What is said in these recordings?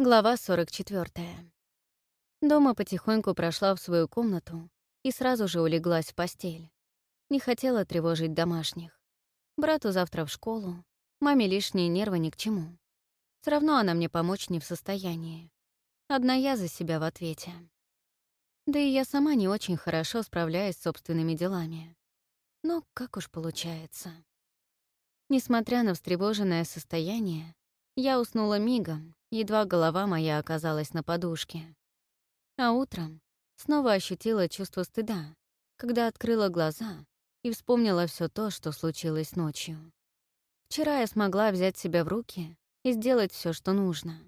Глава 44. Дома потихоньку прошла в свою комнату и сразу же улеглась в постель. Не хотела тревожить домашних. Брату завтра в школу, маме лишние нервы ни к чему. Все равно она мне помочь не в состоянии. Одна я за себя в ответе. Да и я сама не очень хорошо справляюсь с собственными делами. Но как уж получается. Несмотря на встревоженное состояние, я уснула мигом, едва голова моя оказалась на подушке. А утром снова ощутила чувство стыда, когда открыла глаза и вспомнила все то, что случилось ночью. Вчера я смогла взять себя в руки и сделать все, что нужно.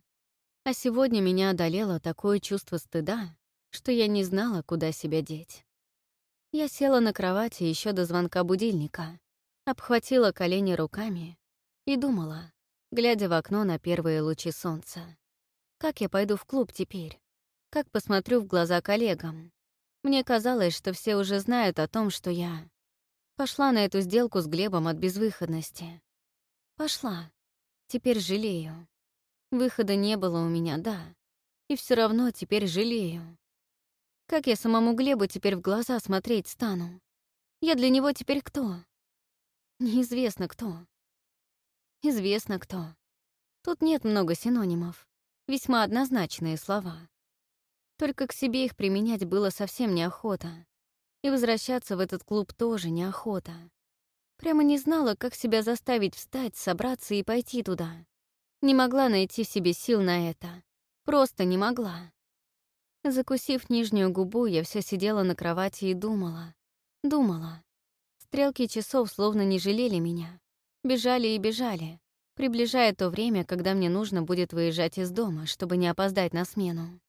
А сегодня меня одолело такое чувство стыда, что я не знала, куда себя деть. Я села на кровати еще до звонка будильника, обхватила колени руками и думала, глядя в окно на первые лучи солнца. Как я пойду в клуб теперь? Как посмотрю в глаза коллегам? Мне казалось, что все уже знают о том, что я... Пошла на эту сделку с Глебом от безвыходности. Пошла. Теперь жалею. Выхода не было у меня, да. И все равно теперь жалею. Как я самому Глебу теперь в глаза смотреть стану? Я для него теперь кто? Неизвестно кто. Известно кто. Тут нет много синонимов. Весьма однозначные слова. Только к себе их применять было совсем неохота. И возвращаться в этот клуб тоже неохота. Прямо не знала, как себя заставить встать, собраться и пойти туда. Не могла найти в себе сил на это. Просто не могла. Закусив нижнюю губу, я все сидела на кровати и думала. Думала. Стрелки часов словно не жалели меня. Бежали и бежали, приближая то время, когда мне нужно будет выезжать из дома, чтобы не опоздать на смену.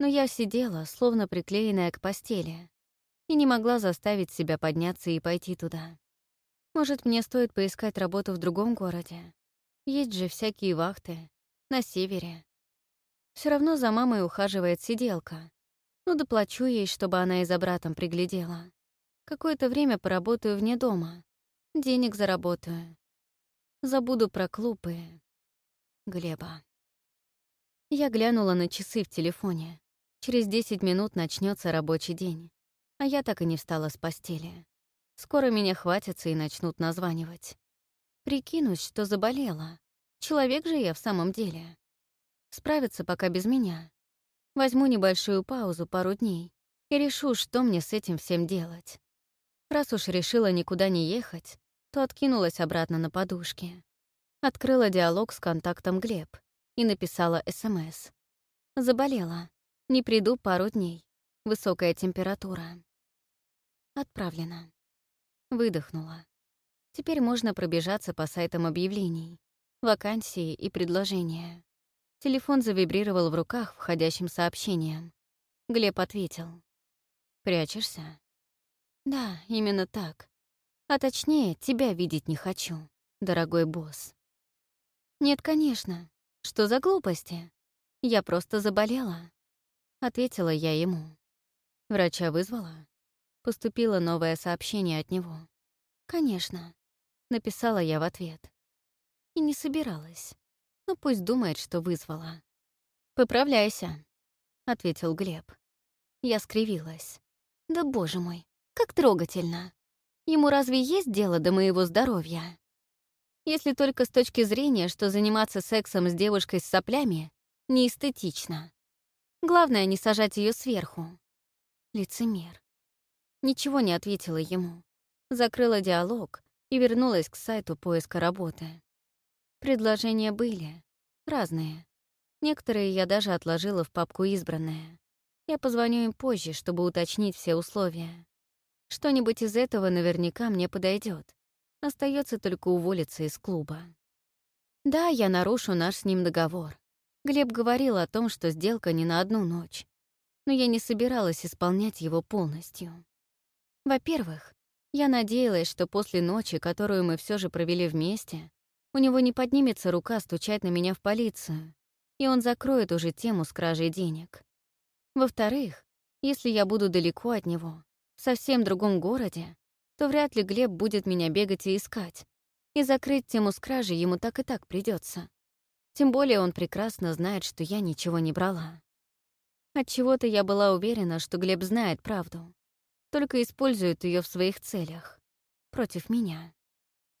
Но я сидела, словно приклеенная к постели, и не могла заставить себя подняться и пойти туда. Может, мне стоит поискать работу в другом городе? Есть же всякие вахты. На севере. Все равно за мамой ухаживает сиделка. Ну, доплачу ей, чтобы она и за братом приглядела. Какое-то время поработаю вне дома. Денег заработаю. Забуду про клубы. Глеба. Я глянула на часы в телефоне. Через 10 минут начнется рабочий день. А я так и не встала с постели. Скоро меня хватятся и начнут названивать. Прикинусь, что заболела. Человек же я в самом деле. Справиться пока без меня. Возьму небольшую паузу пару дней и решу, что мне с этим всем делать. Раз уж решила никуда не ехать, то откинулась обратно на подушке. Открыла диалог с контактом Глеб и написала СМС. Заболела. Не приду пару дней. Высокая температура. Отправлено. Выдохнула. Теперь можно пробежаться по сайтам объявлений, вакансии и предложения. Телефон завибрировал в руках входящим сообщением. Глеб ответил. «Прячешься?» «Да, именно так. А точнее, тебя видеть не хочу, дорогой босс. Нет, конечно. Что за глупости? Я просто заболела. Ответила я ему. Врача вызвала. Поступило новое сообщение от него. Конечно. Написала я в ответ. И не собиралась. Ну пусть думает, что вызвала. «Поправляйся», — ответил Глеб. Я скривилась. «Да боже мой, как трогательно!» Ему разве есть дело до моего здоровья? Если только с точки зрения, что заниматься сексом с девушкой с соплями неэстетично. Главное, не сажать ее сверху. Лицемер. Ничего не ответила ему. Закрыла диалог и вернулась к сайту поиска работы. Предложения были. Разные. Некоторые я даже отложила в папку «Избранное». Я позвоню им позже, чтобы уточнить все условия. Что-нибудь из этого наверняка мне подойдет. Остается только уволиться из клуба. Да, я нарушу наш с ним договор. Глеб говорил о том, что сделка не на одну ночь. Но я не собиралась исполнять его полностью. Во-первых, я надеялась, что после ночи, которую мы все же провели вместе, у него не поднимется рука стучать на меня в полицию, и он закроет уже тему с кражей денег. Во-вторых, если я буду далеко от него, в совсем другом городе, то вряд ли Глеб будет меня бегать и искать. И закрыть тему с кражей ему так и так придется. Тем более он прекрасно знает, что я ничего не брала. Отчего-то я была уверена, что Глеб знает правду, только использует ее в своих целях, против меня.